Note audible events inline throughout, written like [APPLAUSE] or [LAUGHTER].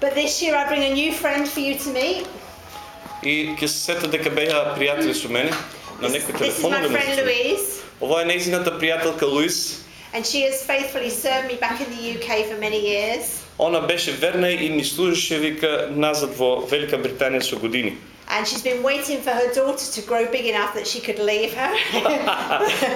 But this year I bring a new friend for you to meet. И ќе се сета дека беа пријатели со мене на This, некој this is телефон my да ме friend застане. Louise, Ова е нејзината пријателка Луис. and she has faithfully served me back in the UK for many years. Она беше верна и ни служеше вика назад во Велика Британија со години. And she's been waiting for her daughter to grow big enough that she could leave her. [LAUGHS]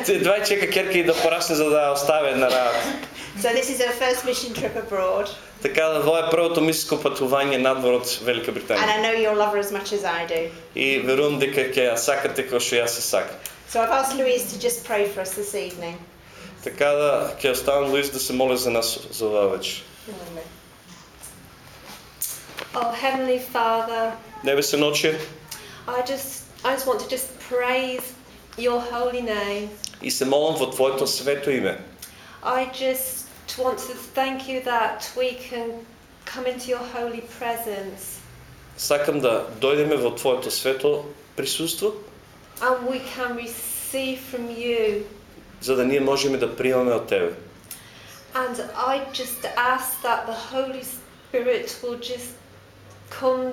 Едва чека керка и да порасне за да ја остави на работа. so this is her first mission trip abroad. Така да ова е првото мисиско патување надвор од Велика And Британија. I know you'll love her as much as I do. И верувам дека ќе ја сакате како што јас се сакам. So I've asked Louise to just pray for us this evening. Така да ќе оставам Луис да се моли за нас за ова вечер. Oh, Heavenly Father, Небесен Оче, I just I just want to just praise your holy name. и се молам во Твоето свето име. I just want to thank you that we can come into your holy presence Сакам да дојдеме во Твоето свето присуство, and we can receive from you. за да ние можеме да примаме од Тебе. And I just ask that the Holy Spirit will just come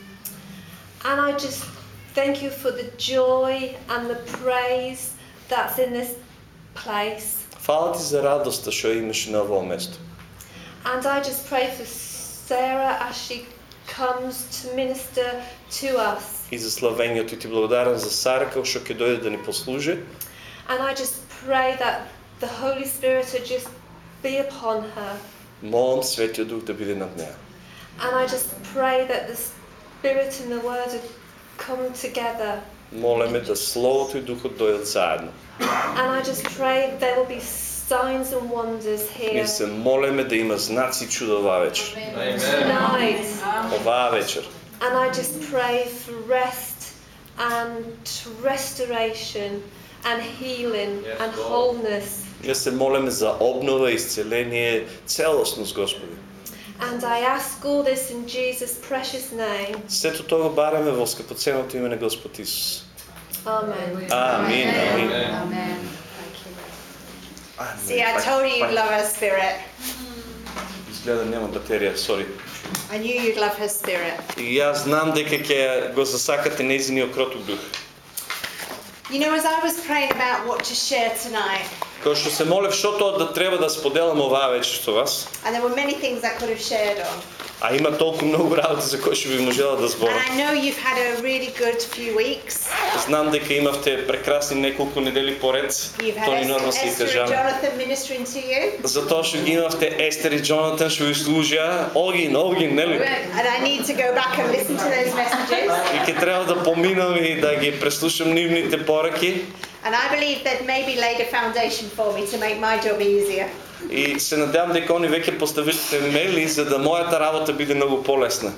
And I just thank you for the joy and the praise that's in this place. Фала ти за радоста што ја имаш на овој место. And I just pray for Sarah as she comes to minister to us. И за славењето и ти благодарам за Сара како што ќе дојде да ни послужи. And I just pray that the Holy Spirit would just be upon her. Молам Светиот Дух да биде над неа. And I just pray that the Spirit and the Word would come together. Молеме да Словото и Духот дојдат заедно. And I just pray there will be signs and wonders here Ние се молеме да има знаци и чуда оваа вечер. tonight. Оваа вечер. And I just pray for rest and restoration and healing Yes, and Lord. wholeness. Ние се молеме за обнова, исцеление, целостност, Господи. And I ask all this in Jesus' precious name. Сето тоа го бараме во скъпоценното име на Господ Исус. Amen. Амин, амин. Amen. See, I told you you'd love her spirit. Изгледа нема батерија, сори. I knew you'd love her spirit. И јас знам дека ќе го засакате нејзиниот кроток дух. You know, as I was praying about what to share tonight, And there were many things I could have shared on а има толку многу работи за кои што би можела да And зборам. I know you've had a really good few weeks. Знам дека имавте прекрасни неколку недели поред. You've had Тони норма Esther, се Esther and кажам. Jonathan ministering to you. Затоа што ги имавте Естер и Джонатан што ви служа, огин, огин, нели? And I need to go back and listen to those messages. И ќе треба да поминам и да ги преслушам нивните пораки. And I believe they've maybe laid a foundation for me to make my job easier. И се надявам дека они веќе поставиле темели за да мојата работа биде многу полесна.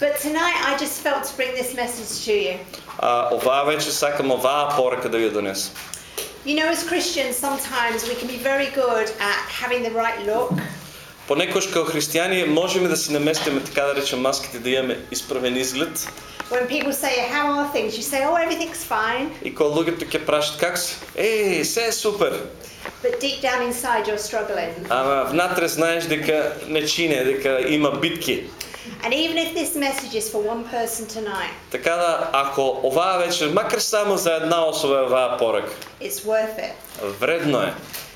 But tonight I just felt to bring this message to you. А оваа вечер сакам оваа порака да ви ја донесам. You know, as Christians, sometimes we can be very good at having the right look, Понекогаш како христијани можеме да си наместиме така да речем маските да имаме исправен изглед when people say, How are things? You say, Oh, everything's fine. и кога луѓето ќе прашат как си, еј, се е супер. But deep down inside, you're struggling. Ама внатре знаеш дека не чине, дека има битки. And even if this message is for one person tonight, Така да, ако оваа вечер, макар само за една особа е оваа порак, it's worth it. вредно е.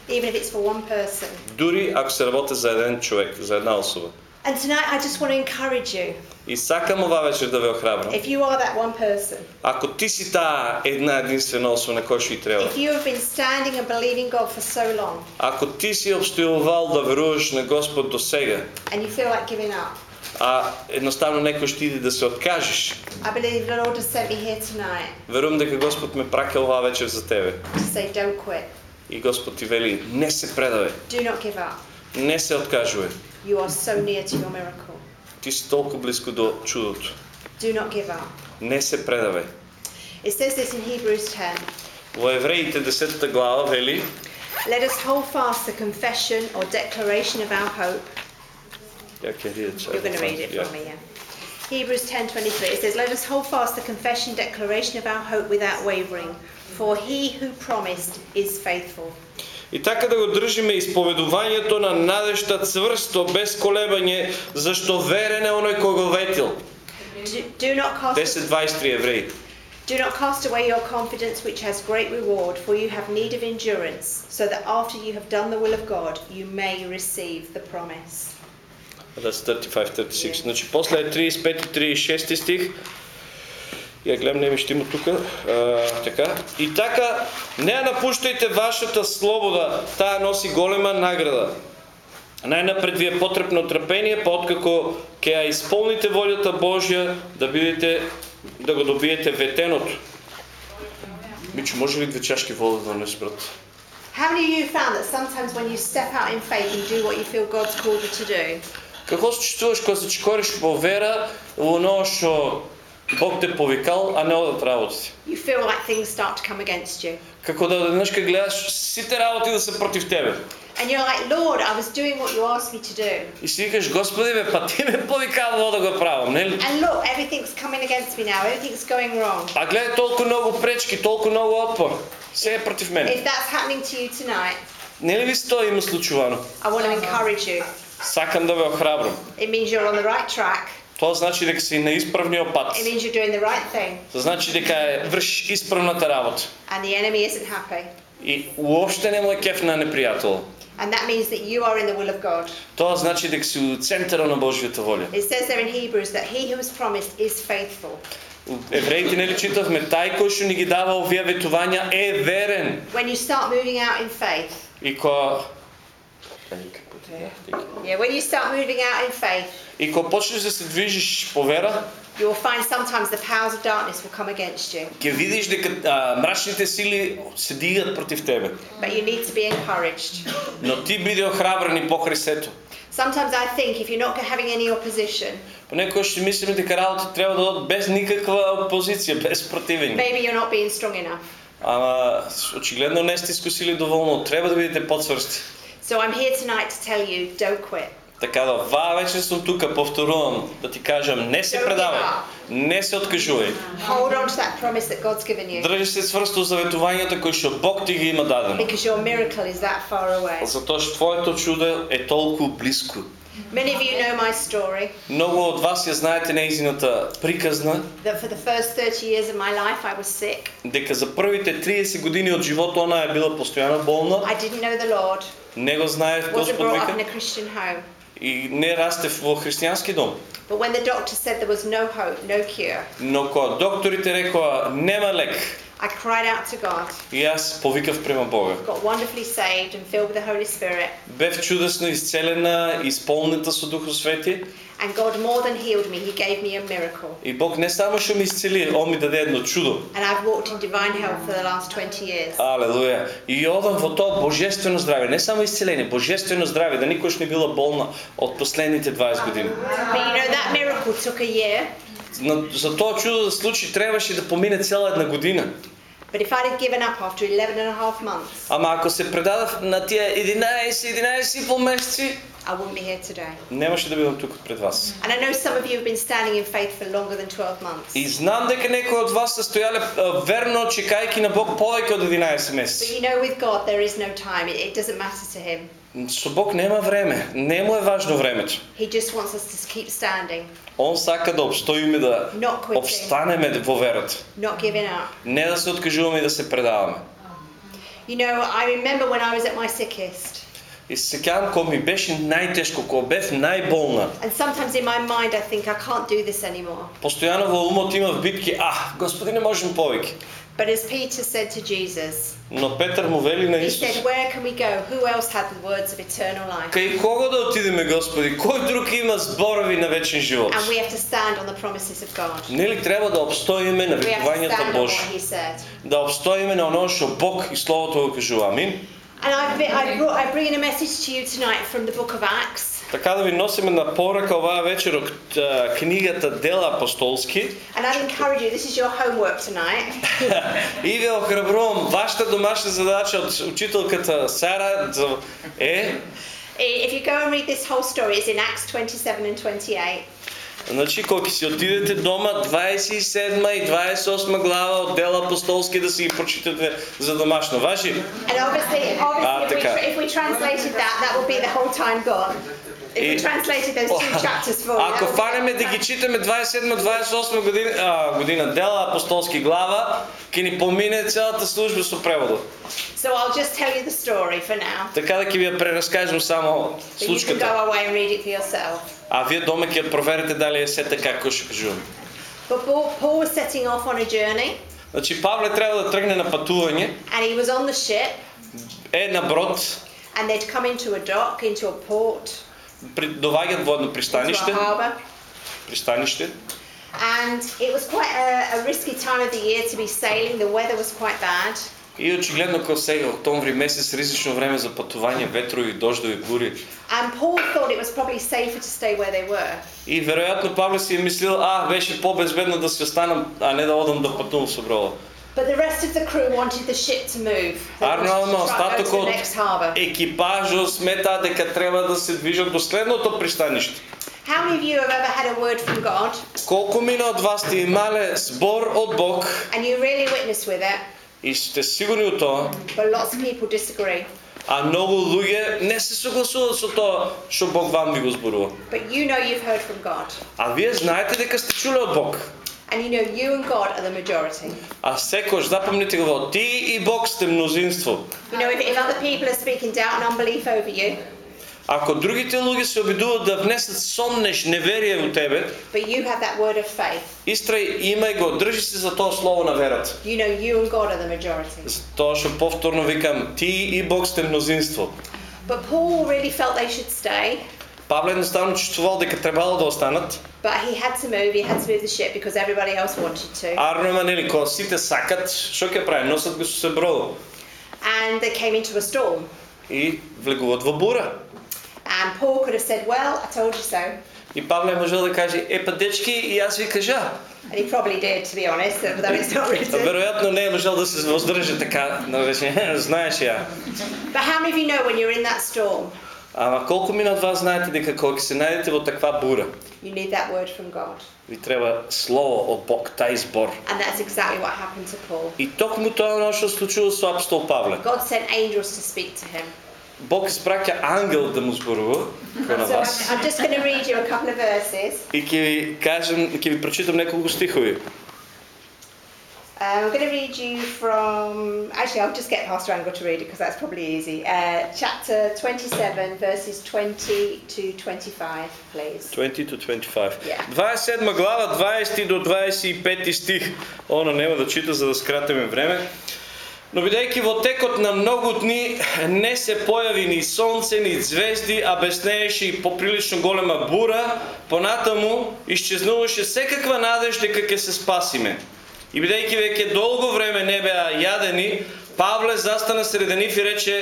Even if it's for one person. Дури ако се работи за еден човек, за една особа. And tonight, I just want to encourage you. И сакам оваа вечер да ве охрабрам. If you are that one person, Ако ти си таа една единствена особа на која што и треба, if you have been standing and believing God for so long, ако ти си обстојувал да веруваш на Господ до сега, and you feel like giving up, а едноставно некој ще иде да се откажеш, I believe the Lord has sent me here tonight верувам дека Господ ме праќа оваа вечер за тебе. to say, Don't quit. И Господ ти вели, не се предавај, Do not give up. не се откажувај. You are so near to your miracle. Ти си толкова близко до чудото. Do not give up. Не се предавай. It says this in Hebrews 10. Во Евреите 10 глава вели Let us hold fast the confession or declaration of our hope. Ја ќе read You're going to read it for me, yeah. Hebrews 10:23. It says, "Let us hold fast the confession declaration of our hope without wavering, for he who promised is faithful." И така да го држиме исповедувањето на надежта цврсто, без колебање, зашто верен е оној кој го ветил. Do, do not cast 10.23 Евреи. do not cast away your confidence which has great reward, for you have need of endurance, so that after you have done the will of God, you may receive the promise. That's 35-36. Значи после е 35-36 стих. Я гледам, ще има тук. така. И така, не ја напуштајте вашата слобода, таа носи голема награда. Најнапред ви е потребно трпение, па откако ќе ја исполните волјата Божја, да бидете да го добиете ветеното. Мичо, може ли две чашки вода да донес, брат? Of you found that sometimes when you step out in faith and do what you feel God's called you to do, Како се чувствуваш кога се чекориш по вера оно што Бог те повикал, а не одат работите? you feel like things start to come against you? Како да денешка гледаш сите работи да се против тебе. And you're like, Lord, I was doing what you asked me to do. И си викаш, Господи, бе, па ти ме повикал да го правам, нели? And look, everything's coming against me now. Everything's going wrong. А гледай толку много пречки, толку много отпор. Се е против мене. If that's happening to you tonight, Нели ви се тоа има случувано? I want to encourage you. Сакам да ве охрабрам. It means you're on the right track. Тоа значи дека си на исправниот пат. It means you're doing the right thing. Значи дека е вршиш исправната работа. And the enemy isn't happy. И уопште не му е кеф на непријател. And that means that you are in the will of God. Тоа значи дека си у центарот на Божјата волја. It says there in Hebrews that he who has promised is faithful. Евреите нели читавме тај кој што ни ги дава овие ветувања е верен. When you start moving out in faith, И кога yeah, when you start moving out in faith, И кога почнеш да се движиш по вера, you will find sometimes the powers of darkness will come against you. ќе видиш дека а, мрачните сили се дигат против тебе. But you need to be encouraged. Но ти биде охрабрен и покрај сето. Sometimes I think if you're not having any opposition, Понекогаш си мислиме дека работите треба да одат без никаква опозиција, без противење. maybe you're not being strong enough. Ама очигледно не сте искусили доволно, треба да бидете подсврсти. So I'm here tonight to tell you don't quit. Така да, ваа вечер сум тука, повторувам, да ти кажам, не се предавај, не се откажувај. Hold on to that promise that God's given you Држи се сврсто за ветувањата кои што Бог ти ги има дадено. because your miracle is that far away. Затоа што твоето чудо е толку близко. Many of you know my story Многу од вас ја знаете неизината приказна, that for the first 30 years of my life I was sick. дека за првите 30 години од животот она е била постојано болна, I didn't know the Lord, Не го wasn't Господ home. и не растев во христијански дом. But when the doctor said there was no hope, no cure, Но кога докторите рекоа нема лек, I cried out to God, и јас повикав према Бога. got wonderfully saved and filled with the Holy Spirit, Бев чудесно исцелена, исполнета со Духот Свети and God more than healed me. He gave me a miracle. и Бог не само што ме исцели, Он ми даде едно чудо. And I've walked in divine health for the last 20 years. Алелуја. И одам во тоа божествено здравје, не само исцеление, божествено здравје, да никош не била болна од последните 20 години. But you know, that miracle took a year. За тоа чудо да се случи требаше да помине цела една година. But if I'd have given up after 11 and a half months, Ама ако се предадав на тие 11, 11 и пол месеци, I wouldn't be here today. немаше да бидам тук пред вас. And I know some of you have been standing in faith for longer than 12 months. И знам дека некои од вас се стојале а, верно чекајки на Бог повеќе од 11 But месеци. you know, with God, there is no time. It, it doesn't matter to Him. Со Бог нема време, не му е важно времето. He just wants us to keep standing, Он сака да обстоиме да обстанеме во верата. not giving up. Не да се откажуваме и да се предаваме. You know, I remember when I was at my sickest, И се сеќавам кога ми беше најтешко, кога бев најболна. and sometimes in my mind I think I can't do this anymore. Постојано во умот имав битки, а, Господи, не можем повеќе. But as Peter said to Jesus, Но Петар му вели на he Исус, said, Where can we go? Who else had the words of eternal life? кај кого да отидеме, Господи? Кој друг има зборови на вечен живот? And we have to stand on the promises of God. Нели треба да обстоиме на We have to ветувањата stand on what Божи? He said. Да обстоиме на оно што Бог и Словото го кажува. Амин. And I, I, brought, I bring in a message to you tonight from the book of Acts. Така да ви носиме на порака оваа вечер од а, книгата Дела апостолски And I'd encourage you, this is your homework tonight. [LAUGHS] и ви охрабрувам вашата домашна задача од учителката Сара е If you go and read this whole story, it's in Acts 27 and 28. Значи, кога си отидете дома, 27 и 28 глава от Дела апостолски да си ги прочитате за домашно. Ваши? And obviously, obviously if, we, така. tra- if we translated that, that would be the whole time gone. If we И- translated those two chapters for you. that Ако would be фанеме the да whole ги time. читаме 27-28 година, а, година Дела апостолски глава, ќе ни помине цялата служба со преводот. So I'll just tell you the story for now. Така да ќе ви ја прераскажам само But you can случката. go away and read it for yourself. А вие дома ќе ја проверите дали е се така како ќе кажувам. But Paul, Paul was setting off on a journey Значи Павле треба да тргне на патување, and he was on the ship е на брод, and they'd come into a dock, into a port, При, доваѓат во едно into пристаниште, a harbour. пристаниште. And it was quite a, a risky time of the year to be sailing. The weather was quite bad. И очигледно како сега октомври месец ризично време за патување, ветрови, дождови, бури. And Paul thought it was probably safer to stay where they were. И веројатно Павле си е мислил, а, беше по-безбедно да се останам, а не да одам да патувам со бродот. But the rest of the crew wanted the ship to move. They А wanted нормално to try and go to остатокот the next harbour. екипажот смета дека треба да се движат до следното пристаниште. How many of you have ever had a word from God Колку мина од вас сте имале збор од Бог and you really witness with it, и сте сигурни од тоа, but lots of people disagree? а многу луѓе не се согласуваат со тоа што Бог вам ви го зборува. But you know you've heard from God. А вие знаете дека сте чуле од Бог. And you know you and God are the majority. А секој запомнете го, ти и Бог сте мнозинство. You know, if, if other people are speaking doubt and unbelief over you, Ако другите луѓе се обидуваат да внесат сомнеш, неверие во тебе, but you have that word of faith, истрај имај го, држи се за тоа слово на верата. you know you and God are the majority. За Тоа што повторно викам, ти и Бог сте мнозинство. But Paul really felt they should stay, Павле едноставно чувствувал дека требало да останат. but he had to move. He had to move the ship because everybody else wanted to. Арно нели, кога сите сакат, што ќе прави? Носат го со се бродо. And they came into a storm. И влегуваат во бура. And Paul could have said, Well, I told you so. И Павле можел да каже, е па дечки, и аз ви кажа. And he probably did, to be honest, though it's not written. Веројатно не е можел да се воздржи така, да рече, знаеш ја. But how many of you know when you're in that storm, Ама колку мина од вас знаете дека кога се најдете во таква бура, you need that word from God? ви треба слово од Бог, тај збор. And that's exactly what happened to Paul. И токму тоа е што случило со апостол Павле. God sent angels to speak to him. Бог испраќа ангел да му зборува кон вас. I'm, I'm just going to read you a couple of verses. И ќе ви кажем, ќе ви прочитам неколку стихови. Uh, I'm going to read you from. Actually, I'll just get Pastor Angle to read it because that's probably easy. Uh, chapter 27, verses 20 to 25, please. 20 to 25. Yeah. 27 глава, 20 до 25 стих. Она нема да чита за да скратиме време. Но бидејќи во текот на многу дни не се појави ни сонце, ни звезди, а беснееше и поприлично голема бура, понатаму исчезнуваше секаква надеж дека ќе се спасиме. И бидејќи веќе долго време не беа јадени, Павле застана среде нив и рече: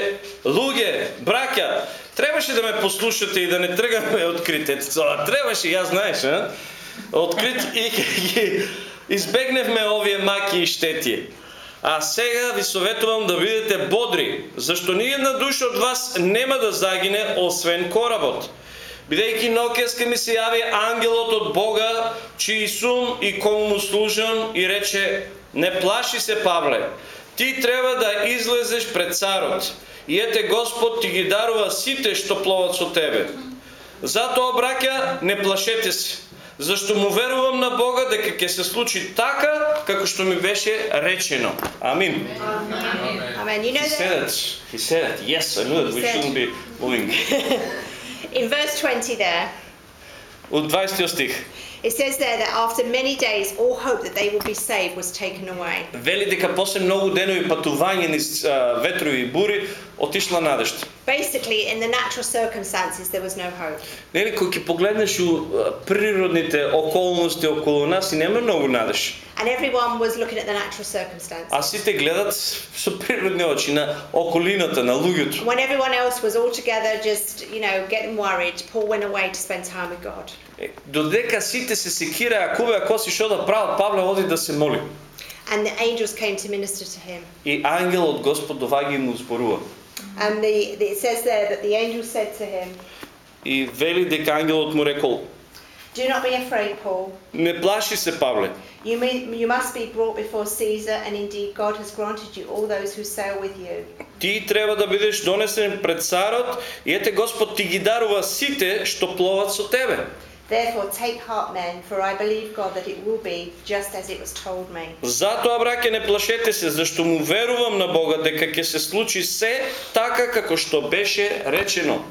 "Луѓе, браќа, требаше да ме послушате и да не тргаме [LAUGHS] открите. Тоа требаше, ја знаеш, а? Открит и [LAUGHS] избегневме овие маки и штети. А сега ви советувам да бидете бодри, зашто ни една душа од вас нема да загине освен коработ. Бидејќи ноќеска ми се јави ангелот од Бога, чиј сум и кому му служам и рече, не плаши се, Павле, ти треба да излезеш пред царот. И ете Господ ти ги дарува сите што пловат со тебе. Затоа, браќа, не плашете се, зашто му верувам на Бога дека ќе се случи така како што ми беше речено. Амин. You know He said it. He said it. Yes, I knew it. We shouldn't be moving. [LAUGHS] in verse 20 there, От 20 стих. it says there that after many days, all hope that they will be saved was taken away. Вели дека после многу денови патување низ а, ветрови и бури, отишла надежда. Basically, in the natural circumstances, there was no hope. Нели кога ќе погледнеш у природните околности околу нас и нема многу надеж. And everyone was looking at the natural circumstances. А сите гледат со природни очи на околината, на луѓето. When everyone else was all together, just, you know, getting worried, Paul went away to spend time with God. Е, Додека сите се секираа, куве ако си што да прават, Павле оди да се моли. And the angels came to minister to him. И ангелот Господ доаѓа и му зборува. And the, the, it says there that the angel said to him, И вели дека ангелот му рекол: Do not be afraid, Paul. Не плаши се, Павле. You, may, you must be brought before Caesar, and indeed God has granted you all those who sail with you. Ти треба да бидеш донесен пред царот и ете Господ ти ги дарува сите што пловат со тебе. Therefore, take heart, men, for I believe God that it will be just as it was told me. Затоа, браке, не плашете се, зашто му верувам на Бога дека ќе се случи се така како што беше речено.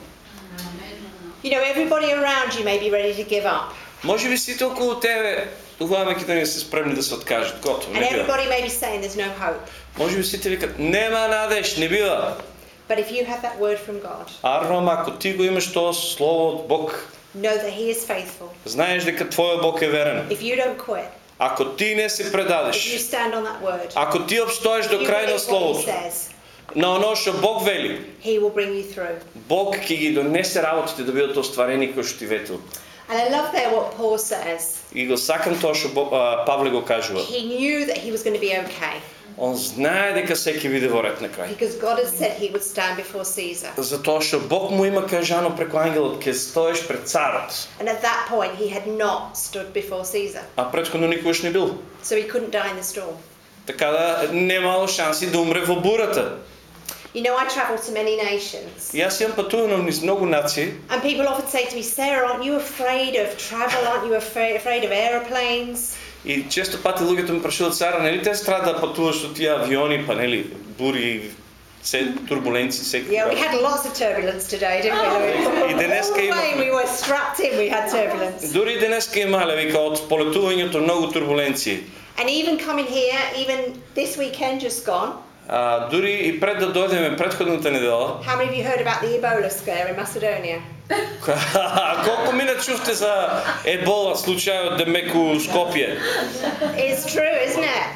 You know, everybody around you may be ready to give up, Може би сите околу тебе оваа Македонија се спремни да се откажат. Готово, and не бива. everybody may be saying there's no hope. Може би сите викат, нема надеж, не бива. But if you have that word from God, Арнам, ако ти го имаш тоа слово од Бог, know that He is faithful. знаеш дека твојот Бог е верен. If you don't quit, Ако ти не се if you предадеш, stand on that word, ако ти обстоиш до you крај на believe what He словото, says, на оно што Бог вели, He will bring you through. Бог ќе ги донесе работите да бидат остварени кои што ти ветил. And I love there what Paul says. И го сакам тоа што Бог- а, Павле го кажува. He knew that he was going to be okay Он знае дека се ќе биде во ред на крај. because God had said he would stand before Caesar. Затоа што Бог му има кажано преку ангелот ќе стоеш пред царот. And at that point, he had not stood before Caesar. А претходно никогаш не бил. So he couldn't die in the storm. Така да немало шанси да умре во бурата. You know, I travel to many nations. И аз имам пътувано низ многу нации And people often say to me, Sarah, aren't you afraid of travel? Aren't you afraid, afraid of aeroplanes? И често пати луѓето ме прашуваат Сара, нели те страда да пътуваш со тие авиони, па нели бури, се турбуленци секој Yeah, we had lots of turbulence today, didn't we? [LAUGHS] И All the way има we were strapped in, we had turbulence. Дури и денеска имале вика од полетувањето многу турбуленции. And even coming here, even this weekend just gone, А, дури и пред да дојдеме претходната недела, how many of you heard about the Ebola scare in Macedonia? [LAUGHS] колку мина чувте за ебола случајот демек у Скопје? It's true, isn't it?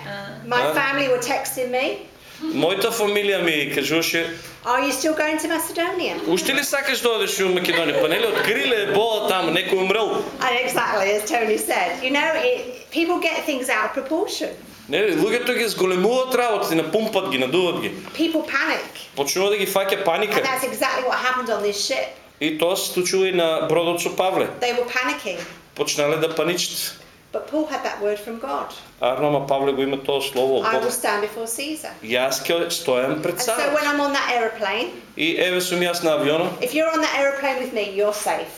My family were texting me, Мојата фамилија ми кажуваше, Are you still going to Macedonia? уште ли сакаш да одеш у Македонија? Па нели откриле ебола таму, некој умрел. And exactly as Tony said, you know, it, people get things out of proportion. Нели, луѓето ги зголемуваат работите, напумпат ги, надуват ги. People panic. Почнува да ги фаќа And паника. that's exactly what happened on this ship. И тоа се случува и на бродот со Павле. They were panicking. Почнале да паничат. But Paul had that word from God. Арно, Павле го има тоа слово од I will stand before Caesar. И Јас ќе стојам пред And so when I'm on that aeroplane, И еве сум јас на авионот. if you're on that aeroplane with me, you're safe.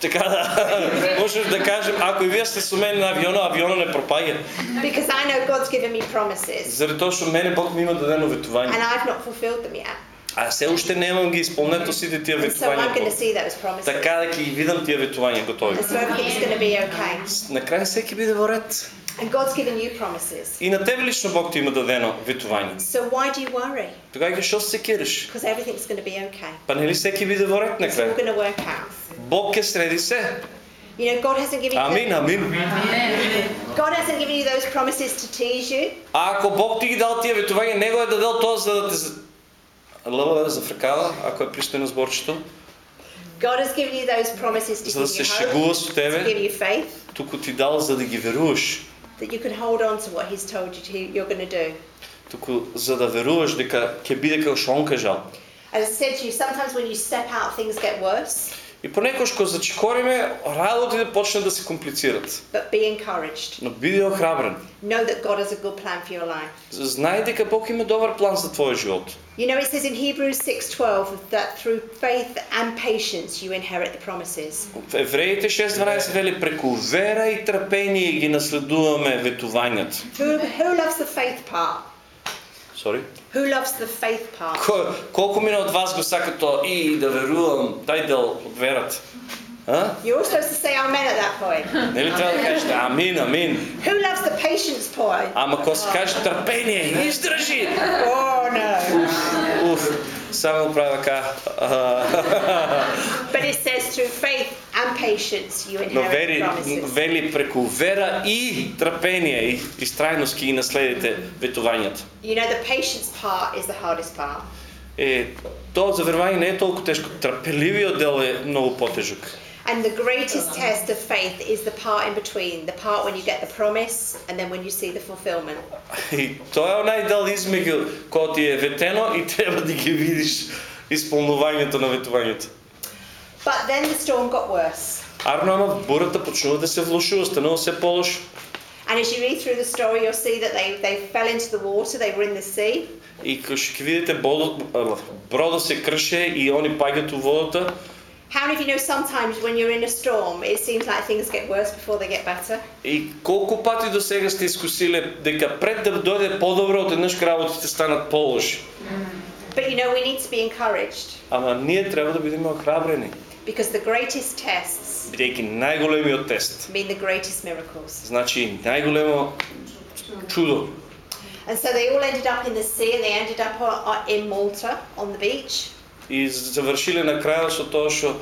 Така да, [LAUGHS] можеш да кажем, ако и вие сте со мене на авионот, авионот не пропаѓа. Because I know God's given me promises. Заради тоа што мене Бог ми има дадено And ветување. I've not fulfilled them yet. А се уште немам ги исполнето сите тие And so. Така да ги видам тие ветувања готови. And so everything's going to be okay. На крај секи биде во ред. And God's given you promises. И на тебе лично Бог ти има дадено ветување. So why do you worry? Тогава што се секираш? Because everything's going to be okay. Па нели секи биде во ред на It's all крај? going to work out. Бог ќе среди се. You know, God hasn't given Амин, you амин. God hasn't given you those promises to tease you. А ако Бог ти ги дал тие ветувања, него е дадел тоа за да те лъва да зафркава, ако е пристојно зборчето, God has given you those promises to за да give се you hope, шегува со to give тебе, you faith, туку ти дал за да ги веруваш, that you can hold on to what He's told you to, you're going to do. туку за да веруваш дека ќе биде како што он кажал. As I said to you, sometimes when you step out, things get worse, И понекогаш кога зачекориме, работите почнат да се комплицират. but be encouraged. Но биди охрабрен. Know that God has a good plan for your life. Знај дека Бог има добар план за твојот живот. You know, it says in Hebrews 6:12 that through faith and patience you inherit the promises. В Евреите 6.12 вели преку вера и трпение ги наследуваме ветувањата. Who, who loves the faith part? Sorry? Who loves the faith part? Ко- Колку мина од вас го сака тоа и да верувам, тај дел од верата. А? You're all supposed to say amen at that point. Нели трябва да кажете амин, амин. Who loves the patience point? Ама ако се каже търпение, издържи. Oh no. Уф, само правя така. А, But it says through faith and patience you Но inherit вери, promises. вели преку вера и трпение и истрајност ги наследите ветувањата. You know the patience part is the hardest part. Е, тоа за верување не е толку тешко, трпеливиот дел е многу потежок. And the greatest test of faith is the part in between, the part when you get the promise and then when you see the fulfillment. И тоа е онај дел измеѓу кога ти е ветено и треба да ги видиш исполнувањето на ветувањето. But then the storm got worse. Арно ама бурата почнува да се влушува, станува се полошо. And as you read through the story, you'll see that they, they fell into the water, they were in the sea. И кога ќе видите бодот, ала, бродот се крше и они паѓаат у водата, How many of you know sometimes when you're in a storm, it seems like things get worse before they get better? И колку пати до сега сте искусиле дека пред да дојде подобро, одеднаш работите станат полоши. But you know, we need to be encouraged Ама ние треба да бидеме охрабрени, because the greatest tests бидејќи најголемиот тест, mean the greatest miracles. значи најголемо чудо. And so they all ended up in the sea and they ended up on, on, in Malta on the beach. И завршиле на крајот со тоа што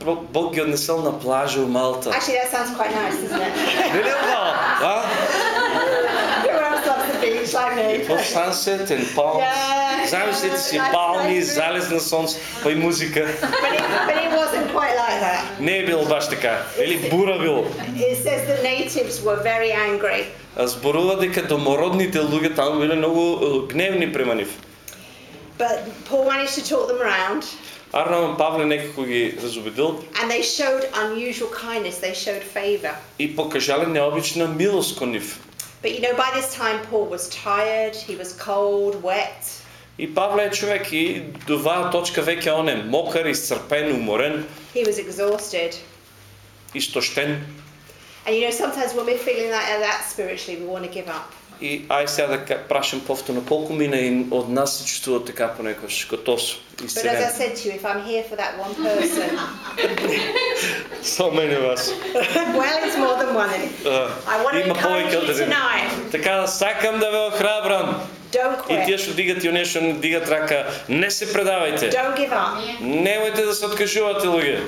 Бог Бог ги однесел на плажа у Малта. Actually, that sounds quite nice, doesn't it? Нели е убаво? А? The beach like me? По сансет and palms. Yeah. Замислите си палми, залез на сонце, па и музика. But it, but it wasn't quite like that. Не е било баш така. Или бура било. It says the natives were very angry. Зборува дека домородните луѓе таму биле многу е, гневни према нив. But Paul managed to talk them around Павле некако ги разубедил and they showed unusual kindness, they showed favour. и покажале необична милост кон нив. But you know, by this time, Paul was tired, he was cold, wet. И Павле е човек и до оваа точка веќе он е мокар, исцрпен, уморен, He was exhausted. истоштен. And you know, sometimes when we're feeling like that spiritually, we want to give up. И ай сега да прашам повторно, колко мина от нас се чувствува така понекош като изцелен? So many of us. well, it's more than one. Uh, I want to encourage you tonight. Така, сакам да ве охрабрам. И тия ще дигат и уния ще дигат рака. Не се предавайте. Немайте да се откажувате луѓе.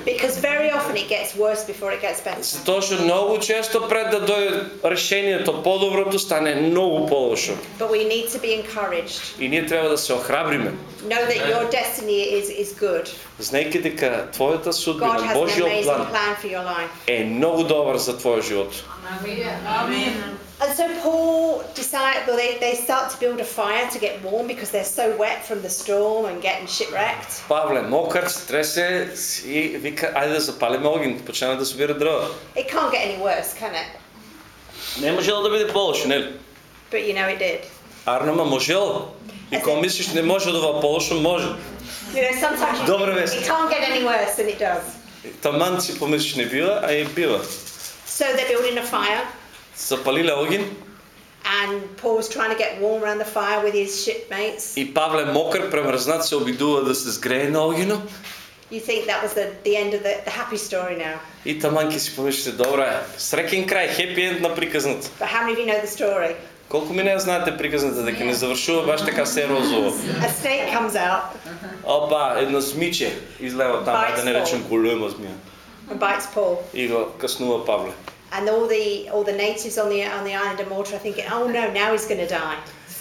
Затоа што много често пред да дойде решението по-доброто стане много по-лошо. И ние трябва да се охрабриме. Know that дека твоята судбина, Божиот план, план е много добър за твоя живот. Амин. And so Paul decided, well, they, they start to build a fire to get warm because they're so wet from the storm and getting shipwrecked. Павле, мокар, се тресе и вика, ајде да запалиме огин, почнаа да собира дрва. It can't get any worse, can it? Не можело да биде полошо, нели? But you know it did. Арнама можело. И кога мислиш не може да ова полошо, може. You know, sometimes you Добра think вест. it can't get any worse than it does. Таман си помислиш не бива, а и бива. So they're building a fire, Запалиле огин and Paul's trying to get warm around the fire with his shipmates. и Павле мокар, премрзнат се обидува да се сгрее на огино. You think that was the, the end of the, the happy story now. И таман ке си помислите, добре, среќен крај, хепи енд на приказната. But how many of you know the story? Колку ми не знаете приказната дека не завршува баш така се розово. A snake comes out Опа, едно змиче излева там, ајде да не речем голема змија. and bites Paul. И го каснува Павле. And all the all the natives on the on the island of Malta are thinking, oh no, now he's going to die.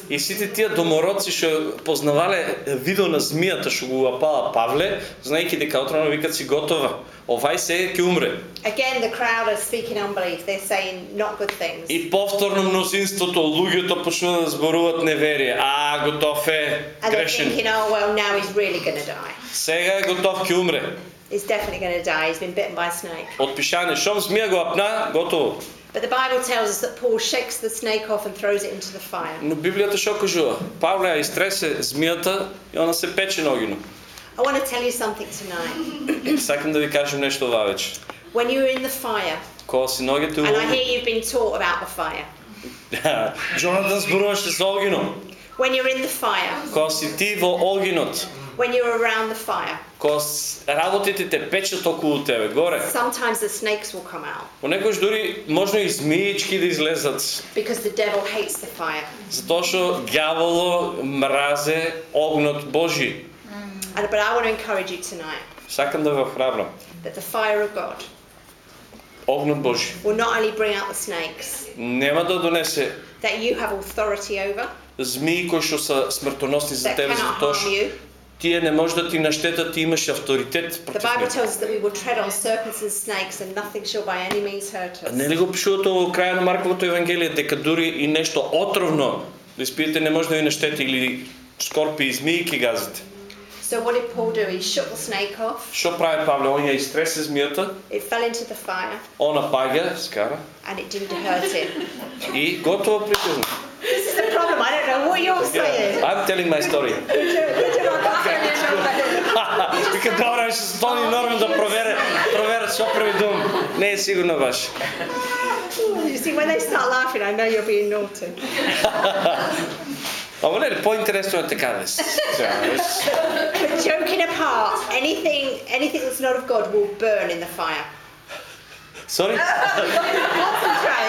И сите тие домородци што познавале видео на змијата што го апала Павле, знаејќи дека отрано викат си готова. Овај сега ќе умре. Again, the crowd are speaking unbelief. They're saying not good things. И повторно мнозинството, луѓето почнува да зборуваат неверие. А, готов е, And they're грешен. thinking, oh well, now he's really going to die. Сега е готов, ќе умре. He's definitely going to die. He's been bitten by a snake. Од пишане, шом змија го апна, готово. But the Bible tells us that Paul shakes the snake off and throws it into the fire. Но Библијата што кажува? Павле ја изтресе змијата и она се пече на огино. I want to tell you something tonight. Сакам да ви кажем нешто ова вечер. When you're in the fire, Кога си ноѓите and I у hear you've been taught about the fire. Джонатан зборуваше за огино. When you're in the fire, Кога си ти во огинот, when you're around the fire, Работите те печат околу тебе, горе. sometimes the snakes will come out Понекогаш дури можно и змиички да излезат, because the devil hates the fire. затоа што ѓаволо мразе огнот Божи. And, but I want to encourage you tonight Сакам да ве охрабрам. that the fire of God Огнот Божи will not only bring out the snakes нема да донесе that you have authority over, змии кои што се смртоносни за тебе, затоа што. Тие не може да ти наштетат, ти имаш авторитет The против Bible нив. tells us that we will tread on serpents and snakes and nothing shall by any means hurt us. Не ли го пишува тоа во крај на Марковото Евангелие, дека дури и нешто отровно да испиете не може да ви наштети или скорпи и змии газите. So what did Paul do? He shook the snake off. Што прави Павле? Он ја изтресе змијата, It fell into the fire она паѓа, скара and it didn't hurt him. и готово приказно. This is the problem. I don't know what you're saying. I'm telling my story. [LAUGHS] Вика, добре, ще се тони норма да проверя, проверя што прави дум. Не е сигурно баш. You see, when they start laughing, I know you're being naughty. [LAUGHS] Ама не, по-интересно е така да се. сега, виж. But joking apart, anything, anything that's not of God will burn in the fire. Sorry? [LAUGHS] Concentrate.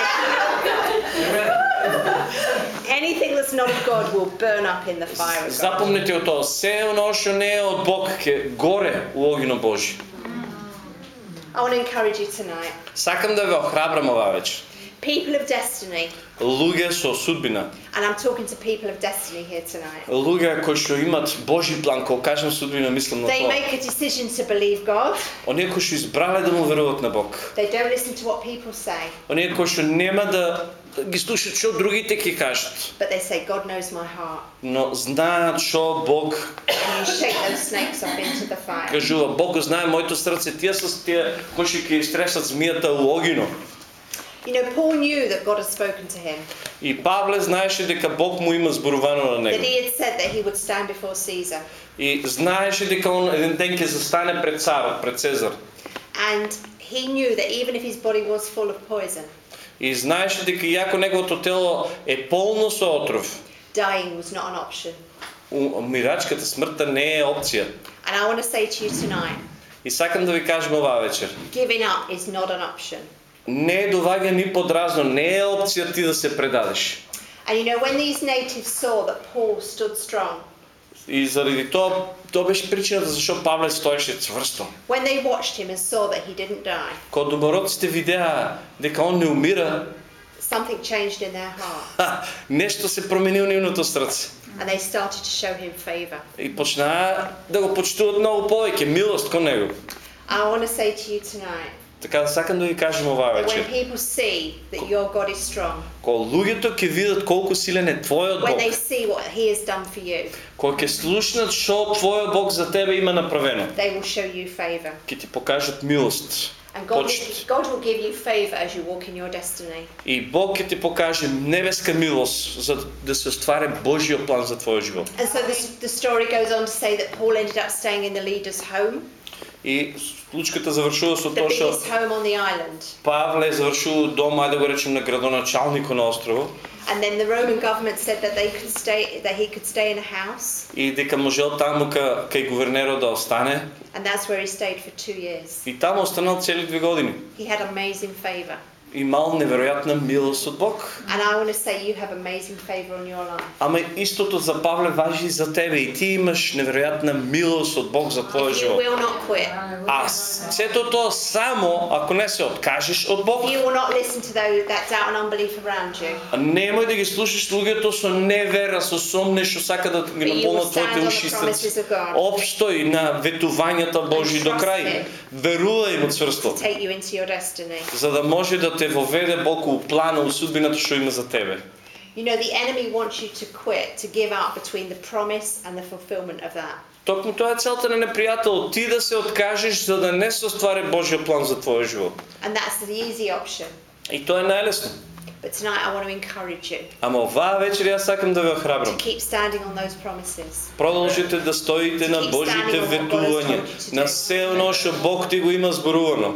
Anything that's not of God will burn up in the fire of God. Запомнете од тоа, се оно што не е од Бог ќе горе у огино Божи. I want to encourage you tonight. Сакам да ве охрабрам оваа вечер. People of destiny, Луѓе со судбина, and I'm talking to people of destiny here tonight. луѓе кои што имат Божи план, кога кажам судбина, мислам на They тоа. make a decision to believe God. Оние кои што избрале да му веруваат на Бог. They don't listen to what people say, Оние кои што нема да да ги слушаат што другите ќе кажат, but they say, God knows my heart. но знаат што Бог And you shake those snakes up into the fire. кажува. Бог го знае моето срце, тие се тие кои што ќе изтресат змијата у огино. You know, Paul knew that God had spoken to him, И Павле знаеше дека Бог му има зборувано на that него. he had said that he would stand before Caesar. И знаеше дека он еден ден ќе застане пред царот, пред Цезар. And he knew that even if his body was full of poison, И знаеше дека иако неговото тело е полно со отров, dying was not an option. у- мирачката смртта не е опција. And I want to say to you tonight, И сакам да ви кажем оваа вечер. giving up is not an option. Не е доваѓа ни подразно, не е опција ти да се предадеш. And you know, when these natives saw that Paul stood strong, И заради тоа, тоа беше причината зашо Павле стоеше цврсто. when they watched him and saw that he didn't die, Кога домороците видеа дека он не умира, something changed in their heart нешто се промени у нивното срце. and they started to show him favor. И почнаа да го почитуваат многу повеќе, милост кон него. I want to say to you tonight Така да сакам да ви кажем оваа that when вечер. people see that your God is strong, Кога луѓето ќе видат колку силен е твојот when Бог, they see what he has done for you, кога ќе слушнат што твојот Бог за тебе има направено, they will show you favor. ќе ти покажат милост, And God will, почит. God will give you favor as you walk in your destiny. И Бог ќе ти покаже небеска милост за да се оствари Божјиот план за твојот живот. And so this, the story goes on to say that Paul ended up staying in the leader's home, И случката завршува со тоа што. Павле завршува дом, ајде да го речем на градоначалникот на островот And then the Roman government said that they could stay, that he could stay in a house, и дека можел таму ка, кај гувернерот да остане. and that's where he stayed for two years. И таму останал цели две години. He had amazing favor. Имал неверојатна милост од Бог. And I want to say you have amazing favor on your life. Ама истото за Павле важи за тебе и ти имаш неверојатна милост од Бог за твојот If you живот. will not quit, А сето тоа само ако не се откажеш од Бог, you will not listen to those, that doubt and unbelief around you, немој да ги слушаш луѓето со невера, со сомне што сака да ги наполнат твоите уши the и на ветувањата Божи до крај. Верувај your destiny. за да може да те воведе Бог у плана, у судбината што има за тебе. You know, the enemy wants you to quit, to give up between the promise and the fulfillment of that. Токму тоа е целта на непријател, ти да се откажеш за да не се оствари Божјиот план за твојот живот. And that's the easy option. И тоа е најлесно. But tonight I want to encourage you Ама оваа вечер јас сакам да ве to охрабрам. keep standing on those promises. Продолжите да стоите на Божите ветувања, на се оно што Бог ти го има зборувано.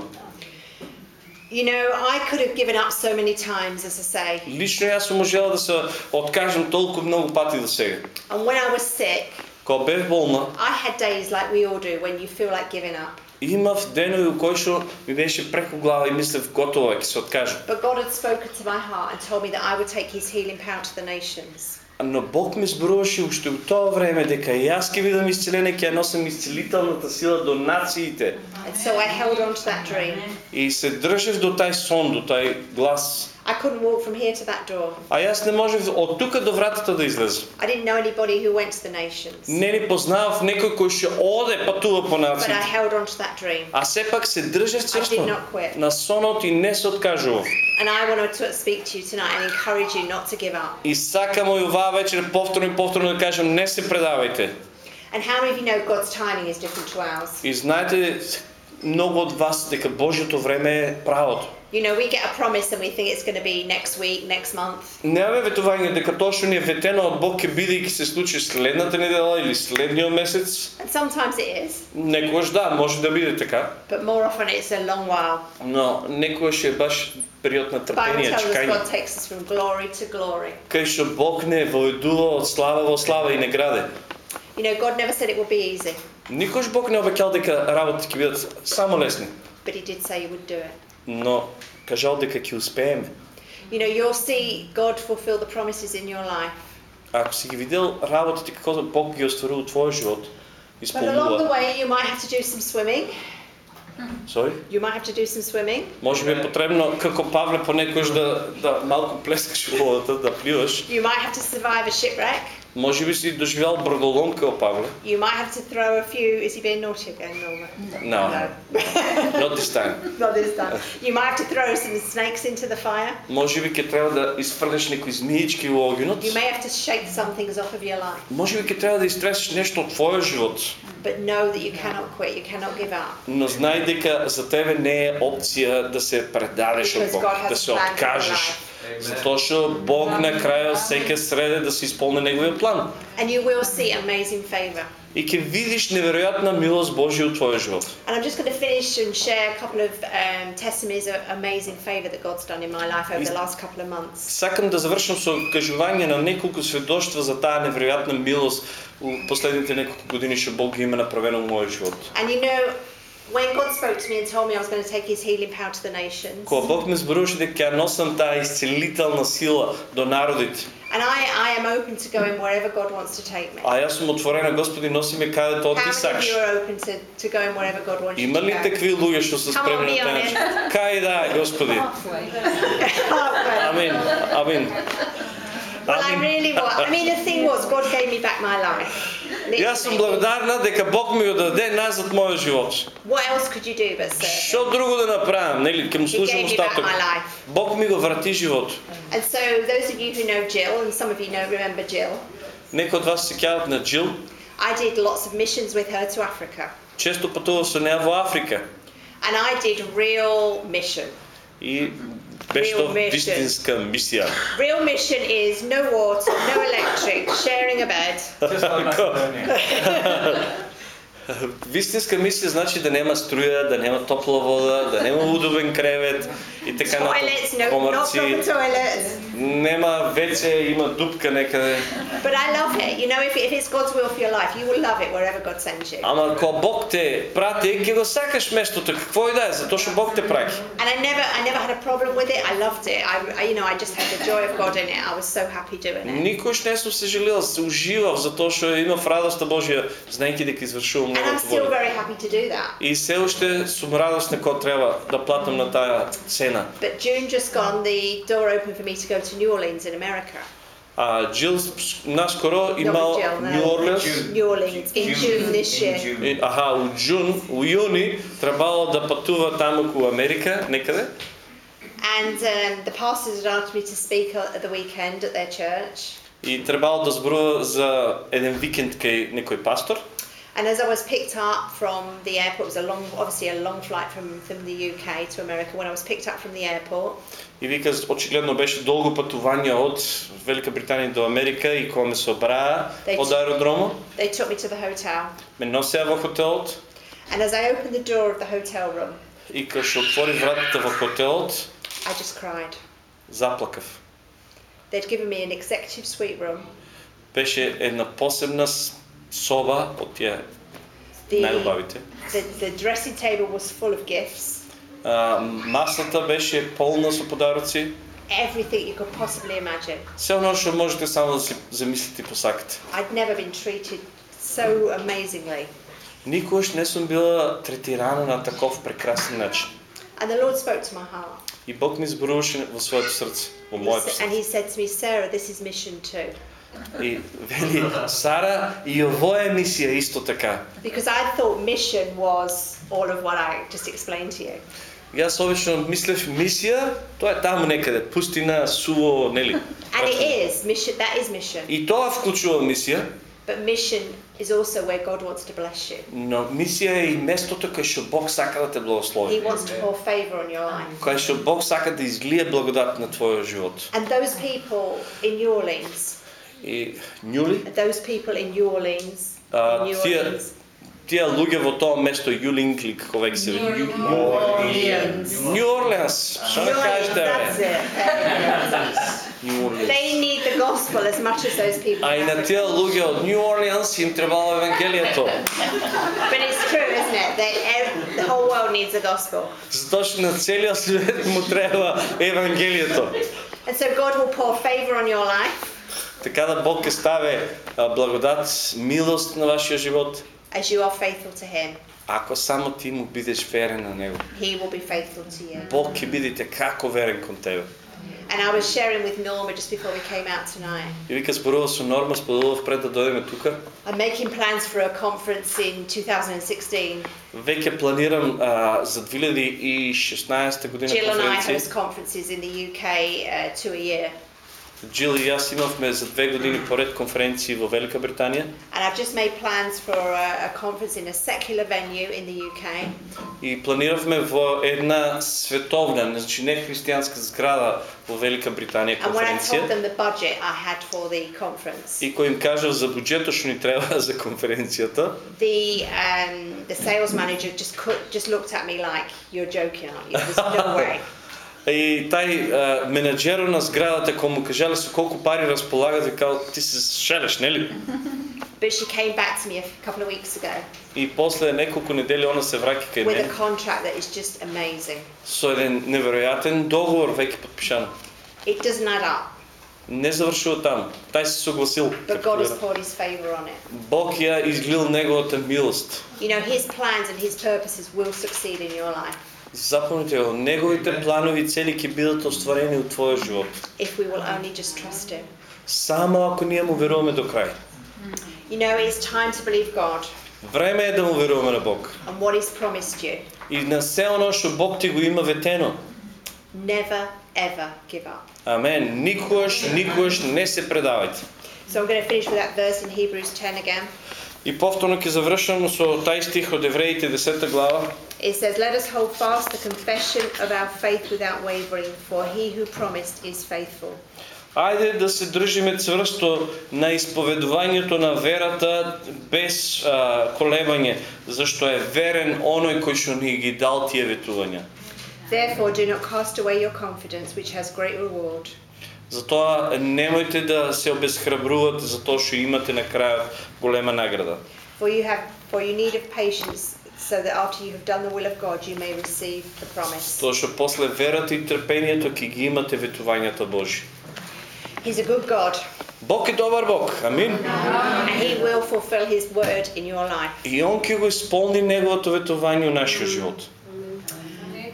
You know, I could have given up so many times, as I say. Лично јас сум можела да се откажам толку многу пати до сега. And when I was sick, Кога бев болна, I had days like we all do when you feel like giving up. имав денови у кои што ми беше преко глава и мислев готово е, ќе се откажам. But God had spoken to my heart and told me that I would take his healing power to the nations. Но Бог ми зборуваше уште у тоа време дека и јас ќе видам исцелене, ќе ја носам исцелителната сила до нациите. So I held on to that dream. И се држев до тај сон, до тај глас. I couldn't walk from here to that door. А јас не можев од тука до вратата да излезам. I didn't know anybody who went to the nations. Не ни познавав некој кој ќе оде патува по But I нациите. held on to that dream. А сепак се држев I did црсто not quit. на сонот и не се откажував. And I wanted to speak to you tonight and encourage you not to give up. И сакам и оваа вечер повторно и повторно да кажам не се предавајте. And how many of you know God's timing is different to ours? И знаете многу од вас дека Божјото време е правото. You know, we get a promise and we think it's going to be next week, next month. Немаме ветување дека тоа што ни е ветено од Бог ќе биде и ќе се случи следната недела или следниот месец. And sometimes it is, Некогаш да, може да биде така, but more often it's a long while. но некогаш е баш период на The Bible трпение, tells us чекање, God takes us from glory to glory. кај што Бог не воведува од слава во слава и награде. You know, God never said it would be easy, Никош Бог не обеќал дека работите ќе бидат само лесни, but He did say He would do it. Но кажал дека ќе успееме. You know, you'll see God fulfill the promises in your life. Ако си ги видел работите како Бог ги остварува во твојот живот, But along the way, you might have to do some swimming. Sorry? You might have to do some swimming. Може би е потребно како Павле понекогаш да да малку плескаш во водата, да пливаш. You might have to survive a shipwreck. Може би си доживял браголом како Павле. You might have to throw a few. Is he being naughty again, Norma? No, not this time. Not this time. You might have to throw some snakes into the fire. Може би ќе треба да isfрлиш некои змиички во огнот. You may have to shake some things off of your life. Може би ќе треба да истресеш нешто од твојот живот. But know that you cannot quit. You cannot give up. Но знај дека за тебе не е опција да се предадеш Because Бог, да се откажеш. Што Бог на крајот секој среде да се исполни неговиот план. And you will see amazing favor. И ќе видиш неверојатна милост Божја у твојот живот. And I'm just going to finish and share a couple of um, testimonies of amazing favor that God's done in my life over the last couple of months. Сакам да завршам со кажување на неколку сведоштва за таа неверојатна милост последните неколку години што Бог ги има направено во мојот живот. And you know, when God spoke to me and told me I was going to take His healing power to the nations, Кога Бог ме зборуваше дека ќе ја носам таа исцелителна сила до народите, and I, I am open to going wherever God wants to take me. а јас сум отворена, Господи, носи ме каде тоа How ти many of сакаш. you are open to, to going wherever God wants you Има to ли go? такви луѓе што се Come on, спремни be на тај honest. начин? Кај да, Господи. Halfway. Амин. Амин. Well, I Амин. really was. I mean, the thing was, God gave me back my life. Јас сум Literally. благодарна дека Бог ми го даде назад мојот живот. What else could you do but serve? Што друго да направам, нели, ќе му He служам gave me back остаток. my life. Бог ми го врати живот. And so, those of you who know Jill, and some of you know, remember Jill, Некои од вас се сеќаваат на Джил. I did lots of missions with her to Africa. Често патував со неа во Африка. And I did real mission. И Real mission. Real mission is no water, no electric, sharing a bed. Just like [LAUGHS] [LAUGHS] [LAUGHS] Вистинска мисија значи да нема струја, да нема топла вода, да нема удобен кревет и така not Комарци, нема веќе, има дупка некаде. But I love it. You know, if, if it's God's will for your life, you will love it wherever God sends you. Ама кога Бог те прати, ќе го сакаш местото, какво и да е, затоа што Бог те праќа. And I never, I never had a problem with it. I loved it. I, I, you know, I just had the joy of God in it. I was so happy doing it. Никош не сум се желила, се уживав затоа што имав радоста Божја, знаејќи дека извршувам And I'm неговата still воля. very happy to do that. И се уште сум радосна кога треба да платам на таа цена. But June just gone, the door opened for me to go to New Orleans in America. А Джил наскоро имал Jill, no. Нью Орлеанс. June. New Orleans in June this In year. June. И- Аха, у Джун, у јуни требало да патува таму ку Америка, некаде. And um, the pastors had asked me to speak at the weekend at their church. И требало да зборува за еден викенд кај некој пастор. And as I was picked up from the airport, it was a long, obviously a long flight from, from the UK to America. When I was picked up from the airport, И вика, очигледно беше долго патување од Велика Британија до Америка и кога ме собраа They- од аеродромот, they took me to the hotel. ме носеа во хотелот And as I opened the door of the hotel room, и кога што отвори вратата во хотелот, I just cried. заплакав. They'd given me an executive suite room, Беше една посебна с- соба од тие The, најубавите. the, the dressing table was full of gifts, А, масата беше полна со подароци. everything you could possibly imagine. Се оно што можете само да си замислите и посакате. I'd never been treated so amazingly. Никогаш не сум била третирана на таков прекрасен начин. And the Lord spoke to my heart. И Бог ми зборуваше во своето срце, во He моето sa- and срце. He said to me, Sarah, this is mission too. И вели, Сара, и ово е мисија исто така. Because I thought mission was all of what I just explained to you. Јас обично мислев мисија, тоа е таму некаде, пустина, суво, нели? And it is mission, that is mission. И тоа вклучува мисија, But mission is also where God wants to bless you. но мисија е и местото кај што Бог сака да те He благослови. wants to pour favor on your life. Кај што Бог сака да излие благодат на твојот живот. And those people in New Orleans, И Њули, those people in New Orleans, А, New тие- Orleans, тие луѓе во тоа место Юлинг или како веќе се вели, Orleans. Нью Орлеанс, што New ме Orleans, кажете that's бе? it. Нью Орлеанс. They need the gospel as much as those people. А и in на Africa. тие луѓе од Нью Орлеанс им требало евангелието. But it's true, isn't it? They, ev- the whole world needs the gospel. Затоа што на целиот свет му треба евангелието. And so God will pour favor on your life Така да Бог ќе стави а, благодат, милост на вашиот живот, as you are faithful to Him. ако само ти му бидеш верен на него. He will be faithful to you. Бог ќе биде како верен кон тебе. And I was sharing with Norma just before we came out tonight. И вика зборува со Норма, споделував пред да дојдеме тука. I'm making plans for a conference in 2016. Веќе планирам а, за 2016 година Jill and I host конференција. conferences in the UK uh, two a year. Джил и јас имавме за две години поред конференции во Велика Британија And I've just made plans for a, a conference in a secular venue in the UK. и планиравме во една световна, значи не христијанска зграда во Велика Британија And when I told them the budget I had for the conference, И кој им кажав за буџетот што ни треба [LAUGHS] за конференцијата, the um, the sales manager just just looked at me like, "You're joking, aren't you? There's no [LAUGHS] way." И тај а, менеджерот на зградата кој му кажале со колку пари располагате, као ти се шелеш, нели? But she came back to me a couple of weeks ago И после неколку недели она се враќа кај with a contract that is just amazing. со еден неверојатен договор веќе подпишан. It doesn't add up, Не завршува таму. Тај се согласил. but God has poured His favor on it. Бог ја излил неговата милост. You know, His plans and His purposes will succeed in your life Запомнете го, неговите планови цели ќе бидат остварени од твојот живот. if we will only just trust Him. Само ако ние му веруваме до крај. You know, it's time to believe God Време е да му веруваме на Бог. and what He's promised you. И на се оно што Бог ти го има ветено. Never, ever give up. Амен. Никогаш, никогаш не се предавајте. So I'm going to finish with that verse in Hebrews 10 again. И повторно ќе завршам со тај стих од Евреите 10 глава. It says, Let us hold fast the confession of our faith without wavering, for he who promised is faithful. Ајде да се држиме цврсто на исповедувањето на верата без а, колебање, зашто е верен оној кој што ни ги дал тие ветувања. Therefore, do not cast away your confidence, which has great reward. Затоа немојте да се обезхрабрувате за тоа што имате на крајот голема награда. For you have, for you need of patience, so that after you have done the will of God, you may receive the promise. Тоа што после верата и трпението ќе ги имате ветувањата Божи. He's a good God, Бог е добар Бог, амин. and He will fulfill His word in your life. И Он ќе го исполни неговото ветување у нашиот живот.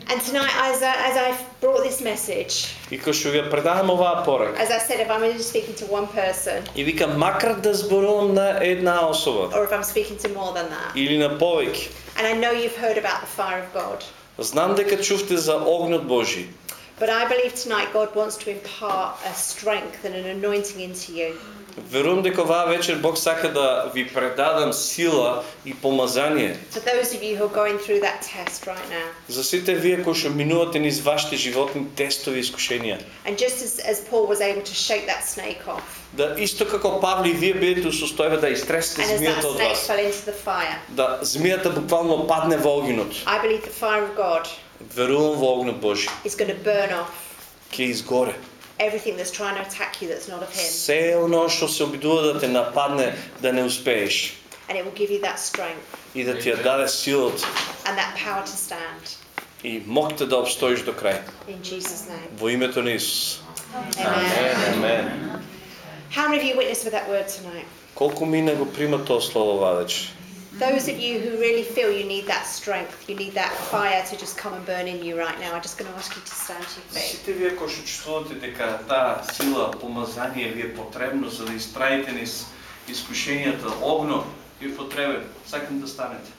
And tonight, as I, as I brought this message, И кога што ја предавам оваа порака, as I said, if I'm only speaking to one person, и викам макар да зборувам на една особа or if I'm speaking to more than that, или на повеќе, and I know you've heard about the fire of God, знам дека чувте за огнот Божи, but I believe tonight God wants to impart a strength and an anointing into you. Верувам дека оваа вечер Бог сака да ви предадам сила и помазание For those of you who are going through that test right now, за сите вие кои што минувате низ вашите животни тестови и искушенија. and just as, as Paul was able to shake that snake off, Да исто како Павле и вие бидете у состојба да истресете and as that змијата од snake вас. fell into the fire, Да змијата буквално падне во огнот. I believe the fire of God Верувам во огнот Божи. is going to burn off Ќе изгоре. everything that's trying to attack you that's not of Him. Се оно што се обидува да те нападне да не успееш. and it will give you that strength и да ти ја даде силата and that power to stand. и моќта да обстоиш до крај. In Jesus' name. Во името на Исус. Amen. Амен. How many of you witnessed with that word tonight? Колку мина го прима тоа слово вадеч? Those of you who really feel you need that strength, you need that fire to just come and burn in you right now, I'm just going to ask you to stand to your feet. Сите вие кои што чувствувате дека таа сила, помазание ви е потребно за да истраите низ искушенијата, огно ви е потребен. Сакам да станете.